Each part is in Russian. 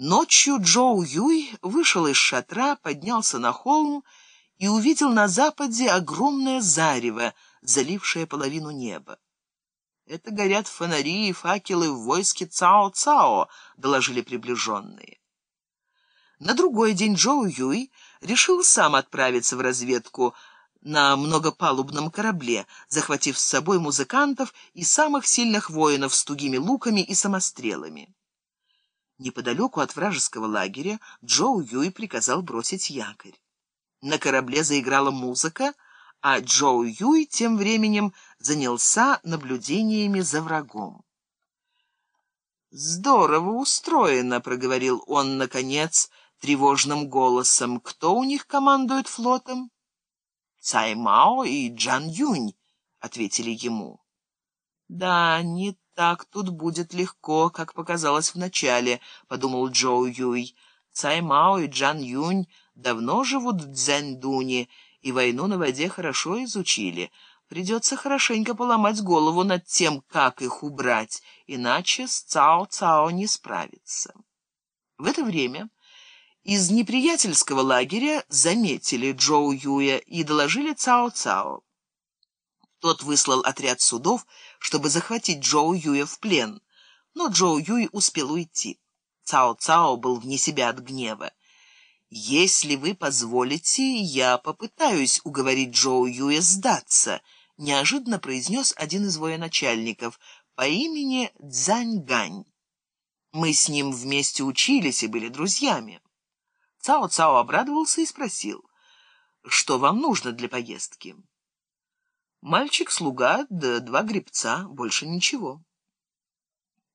Ночью Джоу Юй вышел из шатра, поднялся на холм и увидел на западе огромное зарево, залившее половину неба. «Это горят фонари и факелы в войске Цао-Цао», — доложили приближенные. На другой день Джоу Юй решил сам отправиться в разведку на многопалубном корабле, захватив с собой музыкантов и самых сильных воинов с тугими луками и самострелами. Неподалеку от вражеского лагеря Джоу Юй приказал бросить якорь. На корабле заиграла музыка, а Джоу Юй тем временем занялся наблюдениями за врагом. «Здорово устроено», — проговорил он, наконец, тревожным голосом. «Кто у них командует флотом?» «Цай Мао и Джан Юнь», — ответили ему. «Да, не так тут будет легко, как показалось вначале», — подумал Джоу Юй. «Цай Мао и Джан Юнь давно живут в Цзяньдуне и войну на воде хорошо изучили. Придется хорошенько поломать голову над тем, как их убрать, иначе с Цао-Цао не справиться». В это время из неприятельского лагеря заметили Джоу Юя и доложили Цао-Цао. Тот выслал отряд судов, чтобы захватить Джоу Юя в плен, но Джоу Юй успел уйти. Цао-Цао был вне себя от гнева. «Если вы позволите, я попытаюсь уговорить Джоу Юя сдаться», — неожиданно произнес один из военачальников по имени Цзаньгань. «Мы с ним вместе учились и были друзьями». Цао-Цао обрадовался и спросил, «Что вам нужно для поездки?» Мальчик-слуга да два гребца, больше ничего.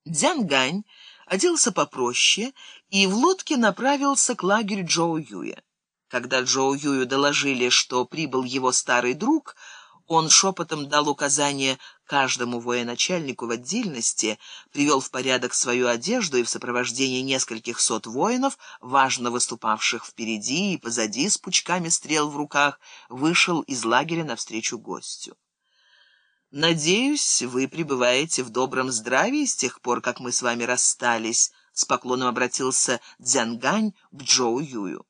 Дзянгань оделся попроще и в лодке направился к лагерю Джоу Юя. Когда Джоу Юю доложили, что прибыл его старый друг, он шепотом дал указание каждому военачальнику в отдельности, привел в порядок свою одежду и в сопровождении нескольких сот воинов, важно выступавших впереди и позади с пучками стрел в руках, вышел из лагеря навстречу гостю. «Надеюсь, вы пребываете в добром здравии с тех пор, как мы с вами расстались», — с поклоном обратился Дзянгань к Джоу Юю.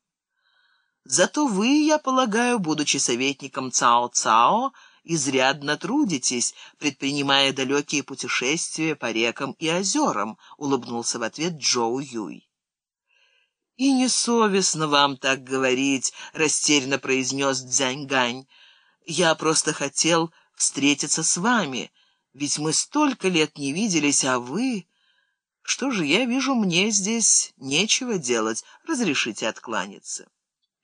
«Зато вы, я полагаю, будучи советником Цао-Цао, изрядно трудитесь, предпринимая далекие путешествия по рекам и озерам», — улыбнулся в ответ Джоу Юй. «И несовестно вам так говорить», — растерянно произнес Дзяньгань. «Я просто хотел...» встретиться с вами, ведь мы столько лет не виделись, а вы... Что же, я вижу, мне здесь нечего делать, разрешите откланяться.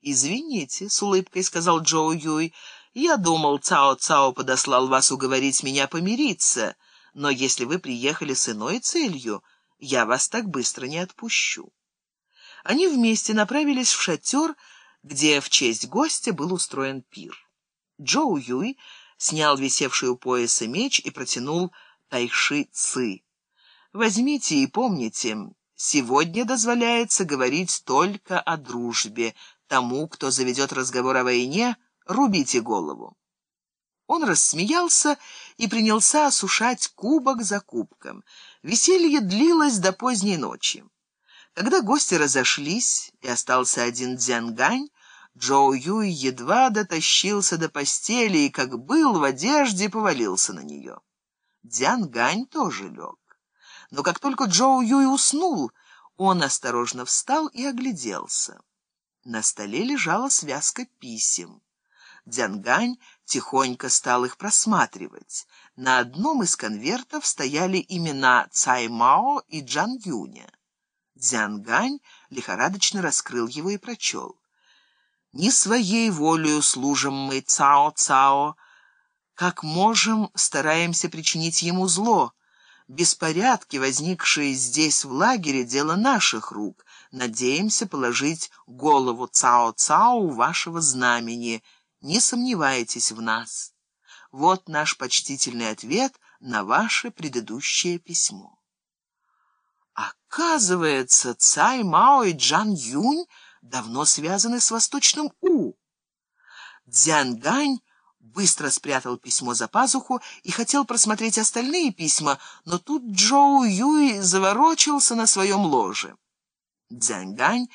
«Извините», — с улыбкой сказал Джоу Юй, — «я думал, Цао-Цао подослал вас уговорить меня помириться, но если вы приехали с иной целью, я вас так быстро не отпущу». Они вместе направились в шатер, где в честь гостя был устроен пир. Джоу Юй снял висевший у пояса меч и протянул Тайши Ци. «Возьмите и помните, сегодня дозволяется говорить только о дружбе. Тому, кто заведет разговор о войне, рубите голову». Он рассмеялся и принялся осушать кубок за кубком. Веселье длилось до поздней ночи. Когда гости разошлись и остался один Дзянгань, Джоу Юй едва дотащился до постели и, как был в одежде, повалился на нее. Дзян Гань тоже лег. Но как только Джоу Юй уснул, он осторожно встал и огляделся. На столе лежала связка писем. Дзянгань тихонько стал их просматривать. На одном из конвертов стояли имена Цай Мао и Джан Юня. Дзянгань лихорадочно раскрыл его и прочел. Не своей волею служим мы Цао-Цао, как можем, стараемся причинить ему зло. Беспорядки, возникшие здесь в лагере, дело наших рук. Надеемся положить голову Цао-Цао у вашего знамени. Не сомневайтесь в нас. Вот наш почтительный ответ на ваше предыдущее письмо. Оказывается, Цай Мао и Джан Юнь давно связаны с восточным У. Дзянгань быстро спрятал письмо за пазуху и хотел просмотреть остальные письма, но тут Джоу Юй заворочился на своем ложе. Цзяньгань